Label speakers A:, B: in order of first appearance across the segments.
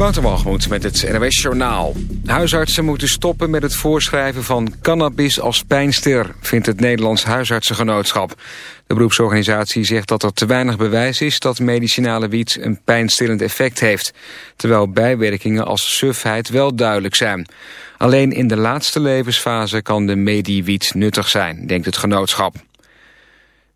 A: Waterwalgemoed met het NWS Journaal. Huisartsen moeten stoppen met het voorschrijven van cannabis als pijnstiller... vindt het Nederlands Huisartsengenootschap. De beroepsorganisatie zegt dat er te weinig bewijs is... dat medicinale wiet een pijnstillend effect heeft... terwijl bijwerkingen als sufheid wel duidelijk zijn. Alleen in de laatste levensfase kan de mediewiet nuttig zijn, denkt het genootschap.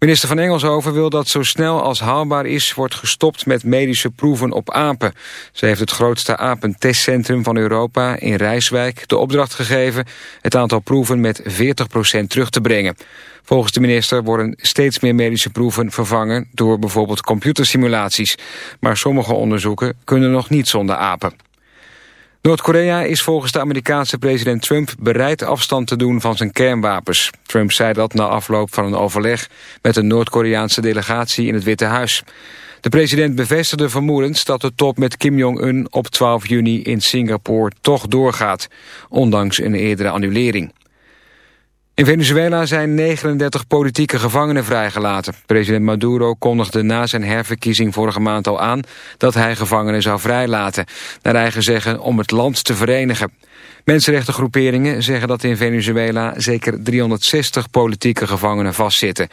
A: Minister van Engelshoven wil dat zo snel als haalbaar is... wordt gestopt met medische proeven op apen. Ze heeft het grootste apentestcentrum van Europa in Rijswijk de opdracht gegeven... het aantal proeven met 40% terug te brengen. Volgens de minister worden steeds meer medische proeven vervangen... door bijvoorbeeld computersimulaties. Maar sommige onderzoeken kunnen nog niet zonder apen. Noord-Korea is volgens de Amerikaanse president Trump bereid afstand te doen van zijn kernwapens. Trump zei dat na afloop van een overleg met een Noord-Koreaanse delegatie in het Witte Huis. De president bevestigde vermoedens dat de top met Kim Jong-un op 12 juni in Singapore toch doorgaat, ondanks een eerdere annulering. In Venezuela zijn 39 politieke gevangenen vrijgelaten. President Maduro kondigde na zijn herverkiezing vorige maand al aan... dat hij gevangenen zou vrijlaten. Naar eigen zeggen om het land te verenigen. Mensenrechtengroeperingen zeggen dat in Venezuela... zeker 360 politieke gevangenen vastzitten.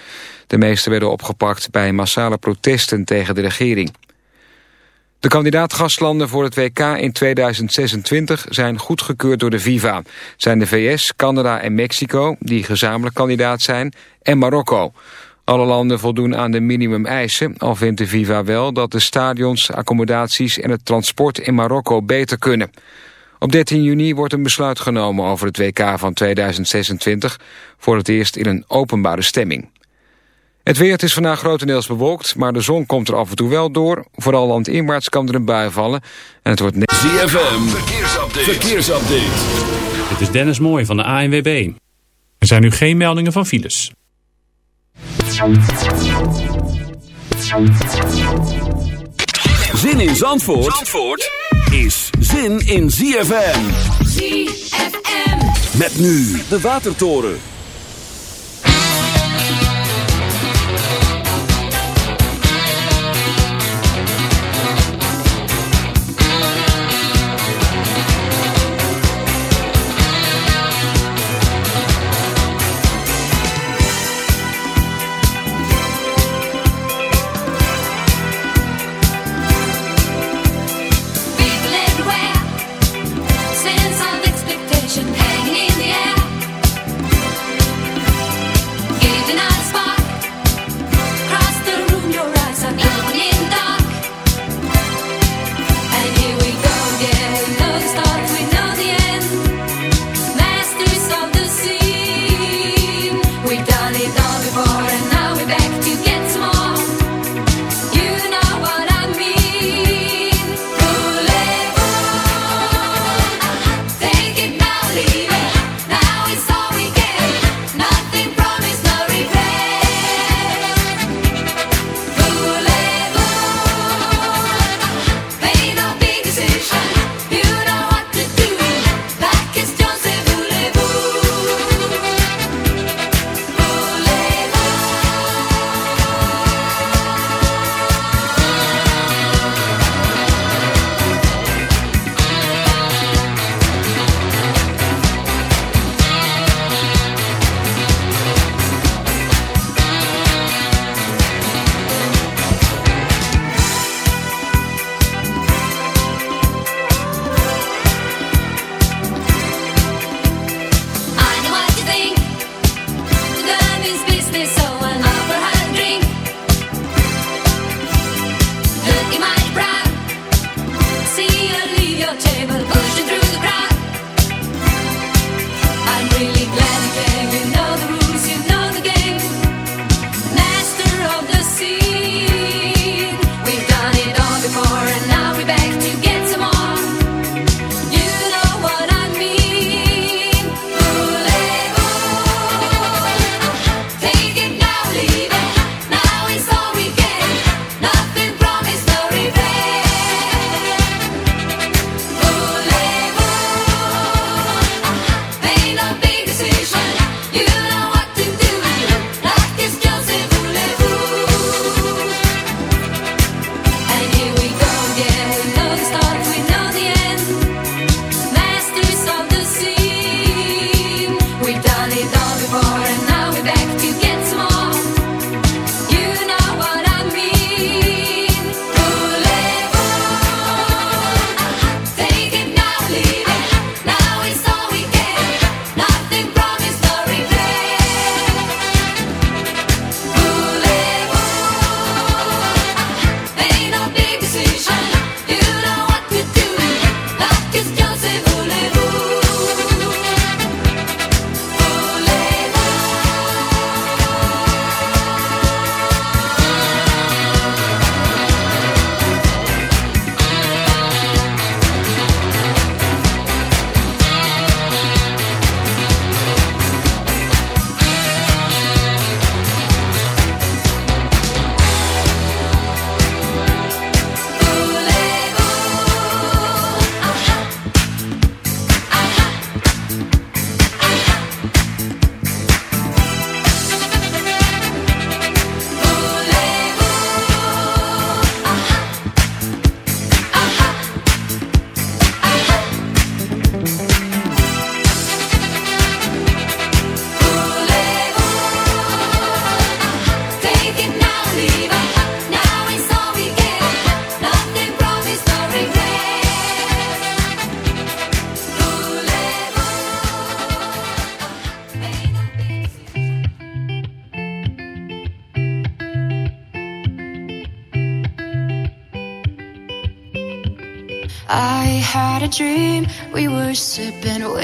A: De meeste werden opgepakt bij massale protesten tegen de regering. De kandidaat-gastlanden voor het WK in 2026 zijn goedgekeurd door de FIFA. Zijn de VS, Canada en Mexico, die gezamenlijk kandidaat zijn, en Marokko. Alle landen voldoen aan de minimumeisen, al vindt de FIFA wel dat de stadions, accommodaties en het transport in Marokko beter kunnen. Op 13 juni wordt een besluit genomen over het WK van 2026, voor het eerst in een openbare stemming. Het weer het is vandaag grotendeels bewolkt, maar de zon komt er af en toe wel door. Vooral landinwaarts kan er een bui vallen. En het wordt...
B: ZFM, verkeersupdate. verkeersupdate.
C: Dit is Dennis Mooij van de ANWB. Er zijn nu geen meldingen van files.
B: Zin in Zandvoort, Zandvoort is zin in ZFM.
D: ZFM.
B: Met nu de Watertoren.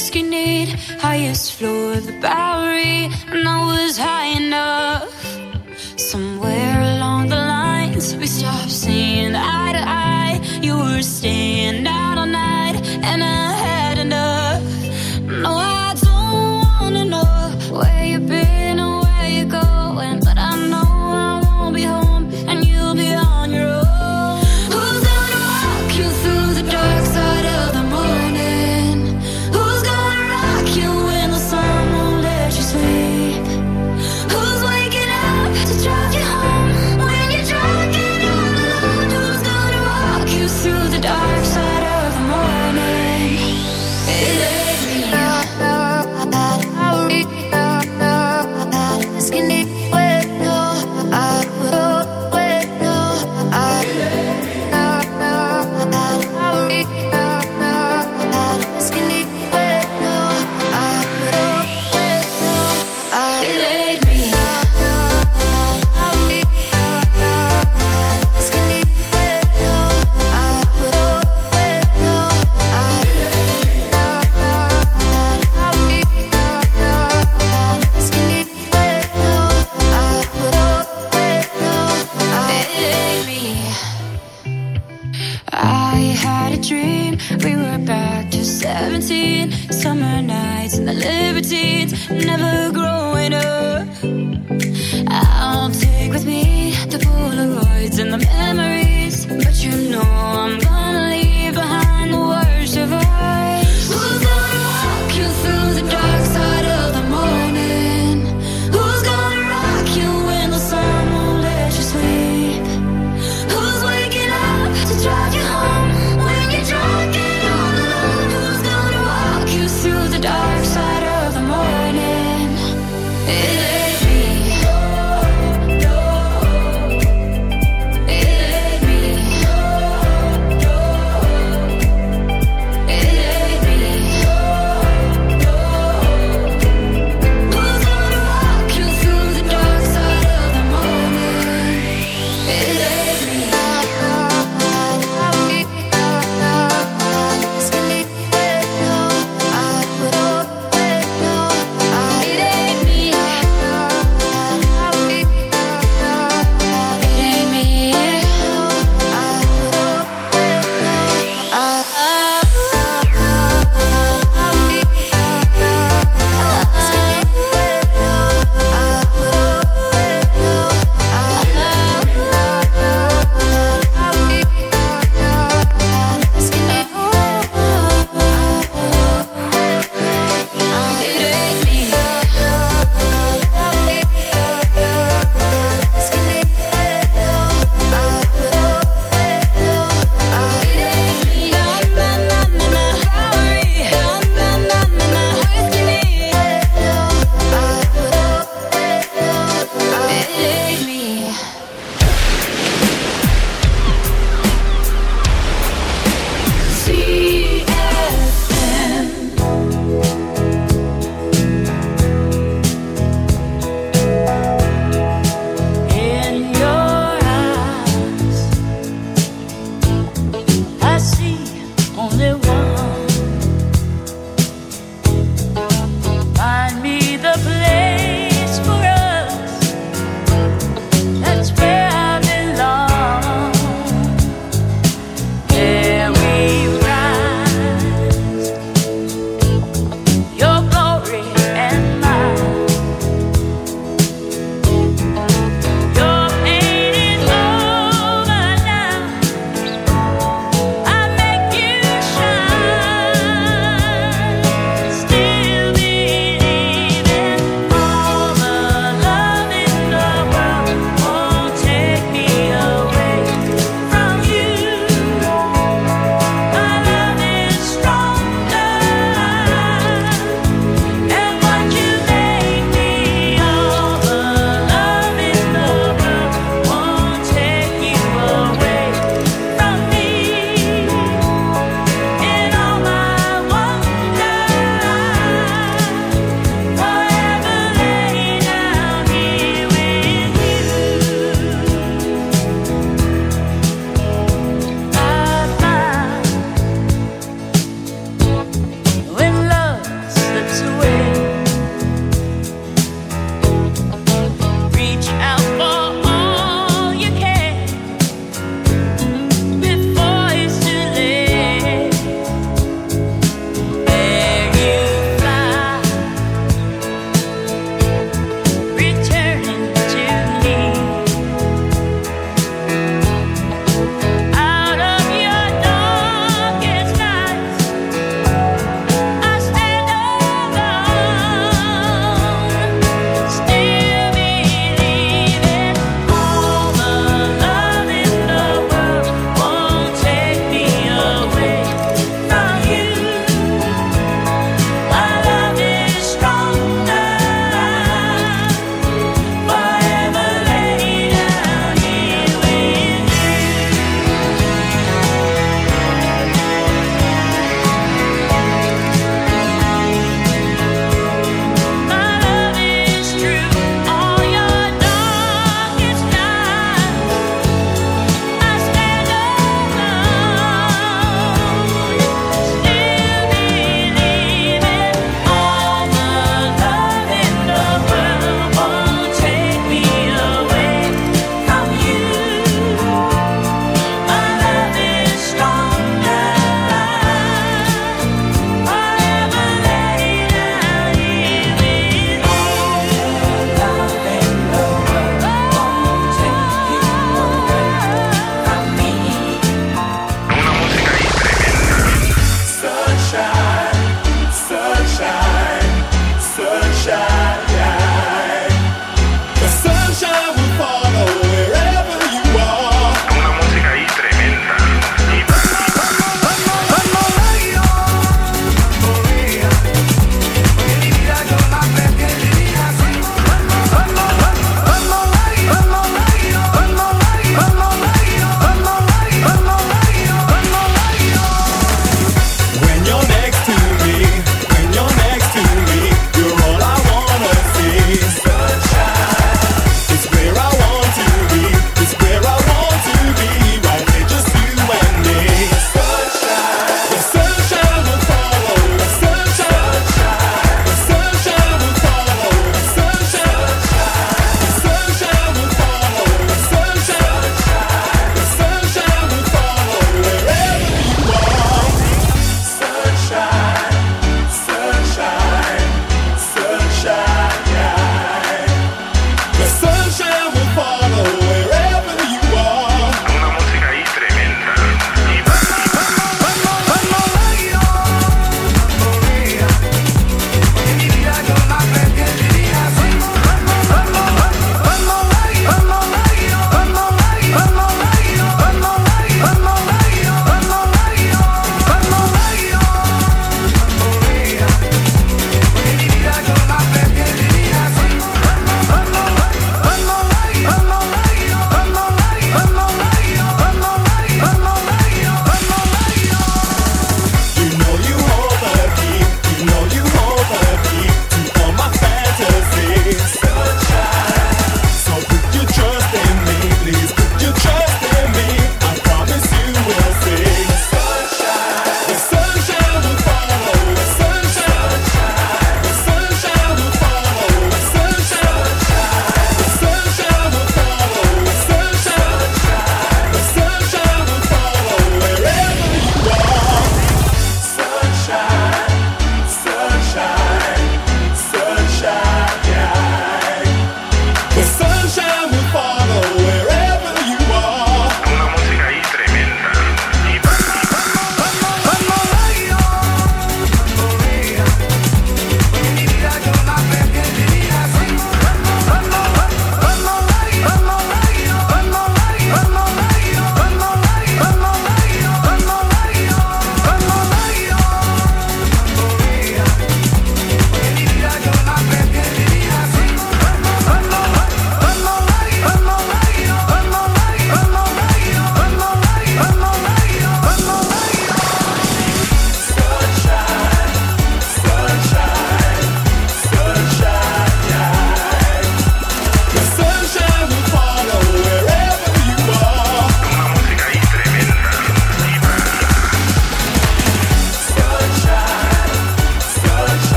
B: highest you need, highest floor of the back.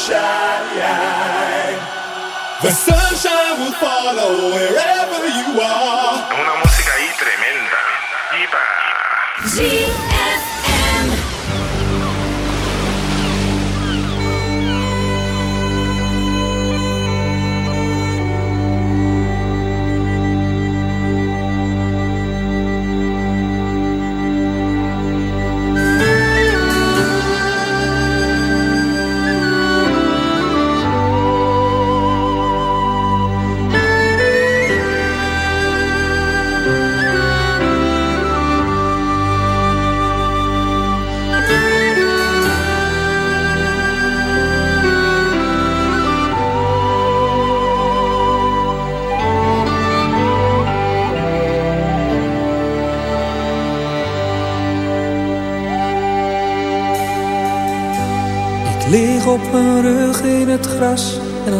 E: Sunshine. The sunshine will follow wherever you are.
F: Una música ahí tremenda. Y
G: op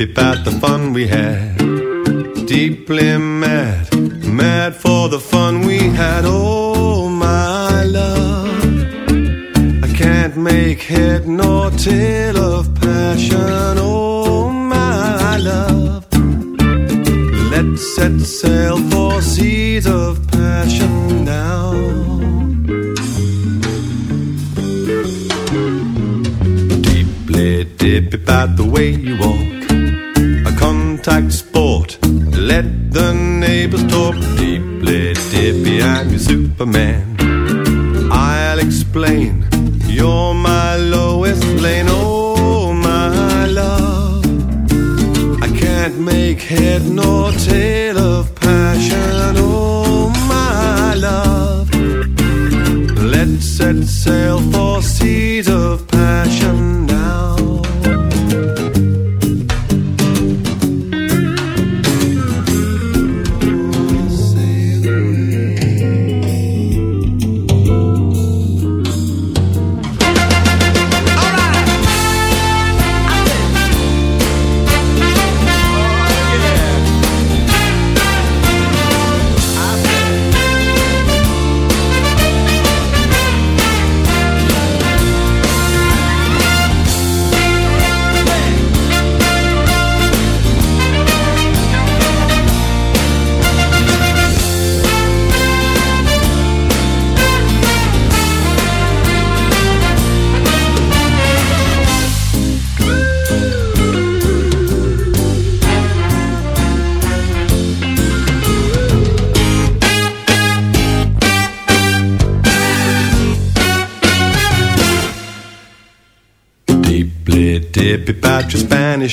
H: about the fun we had. Deeply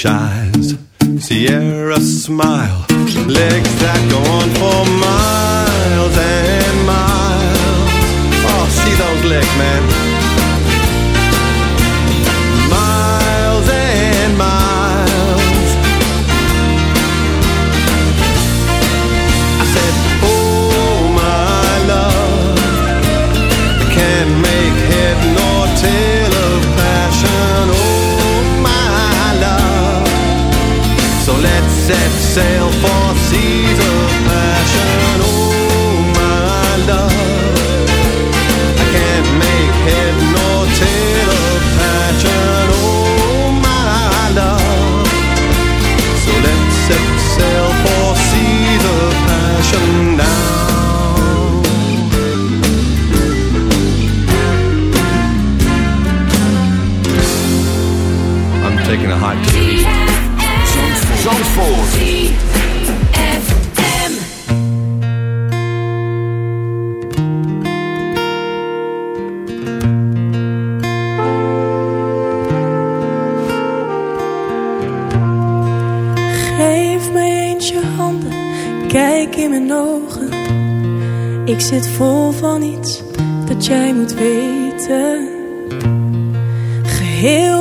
H: shy. taking a
I: hot mijn ogen. Ik zit vol van iets dat jij moet weten. Geheel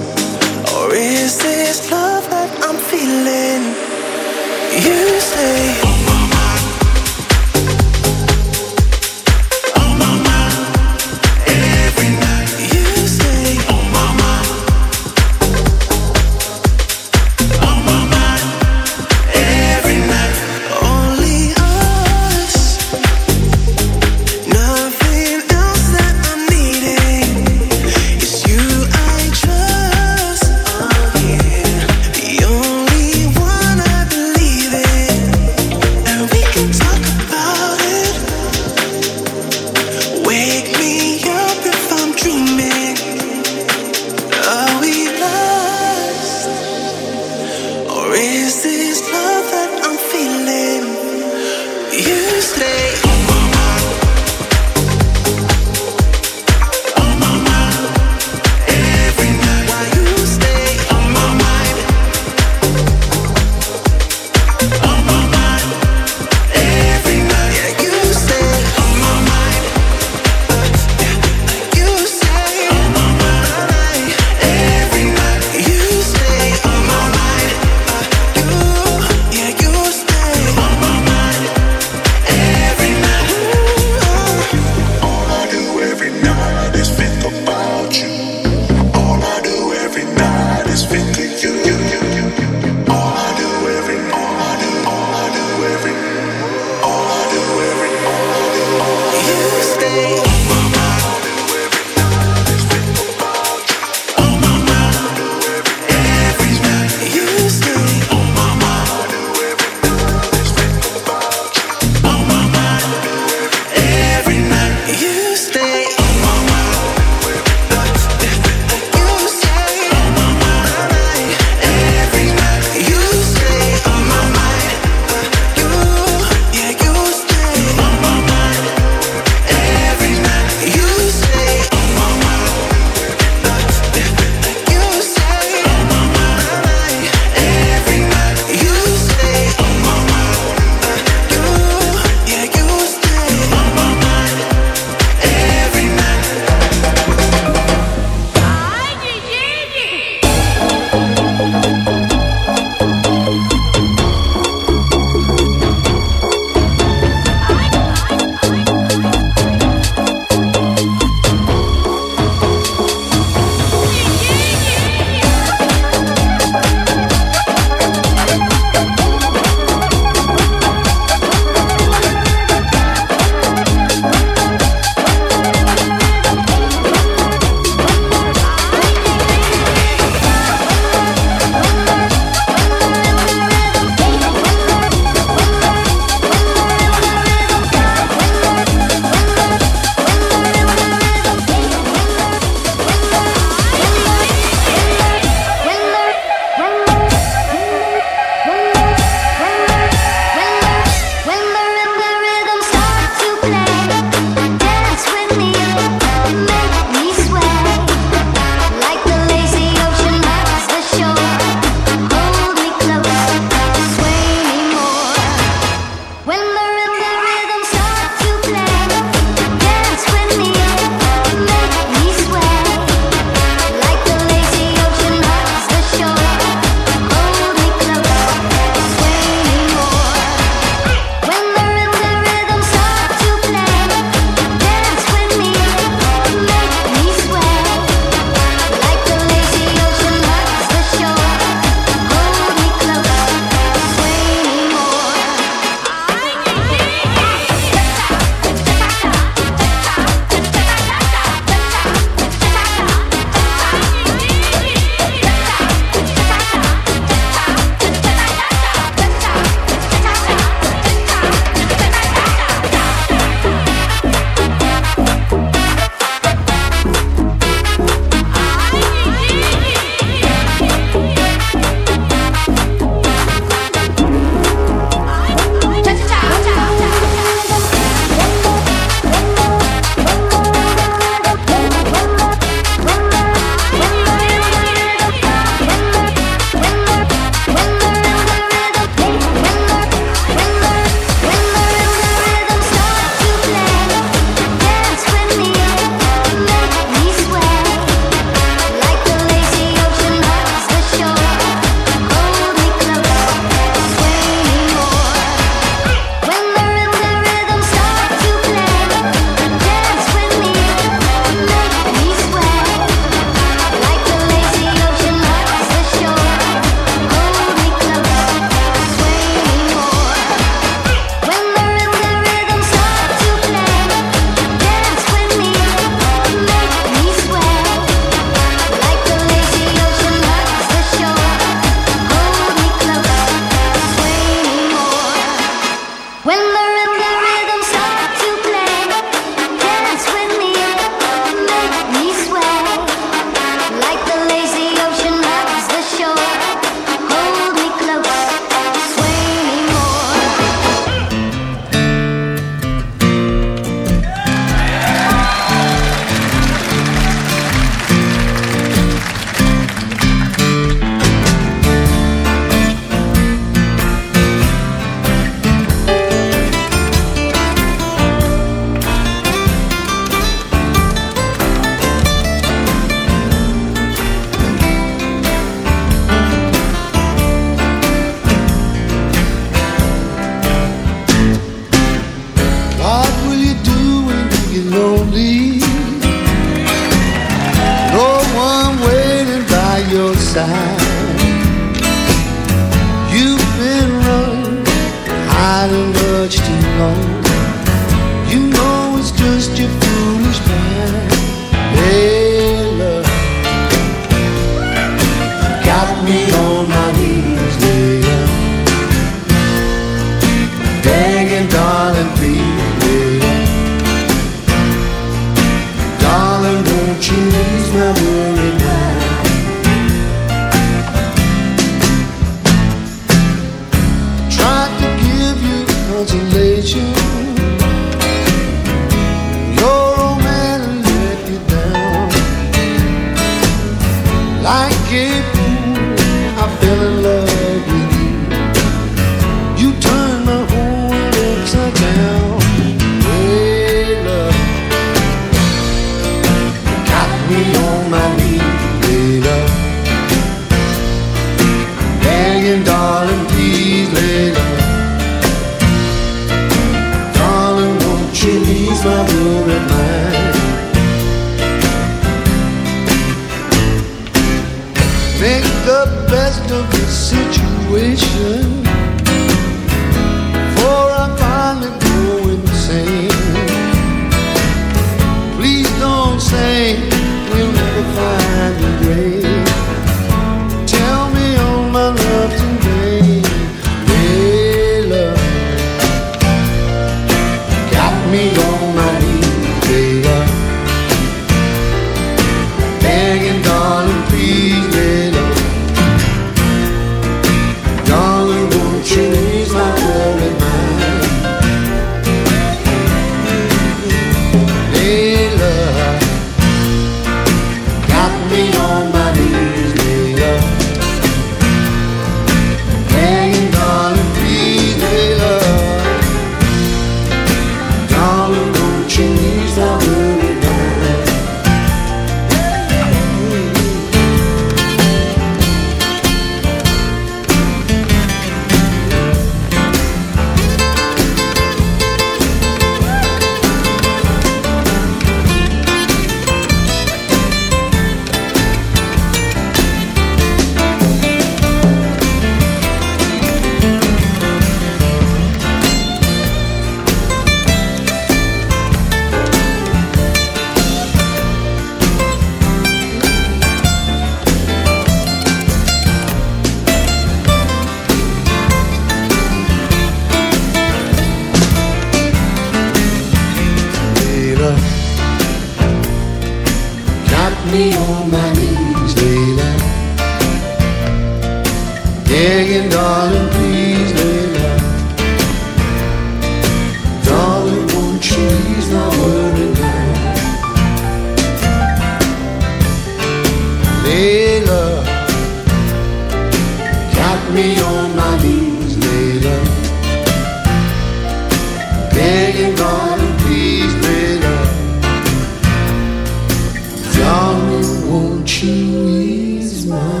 H: She is
D: mine.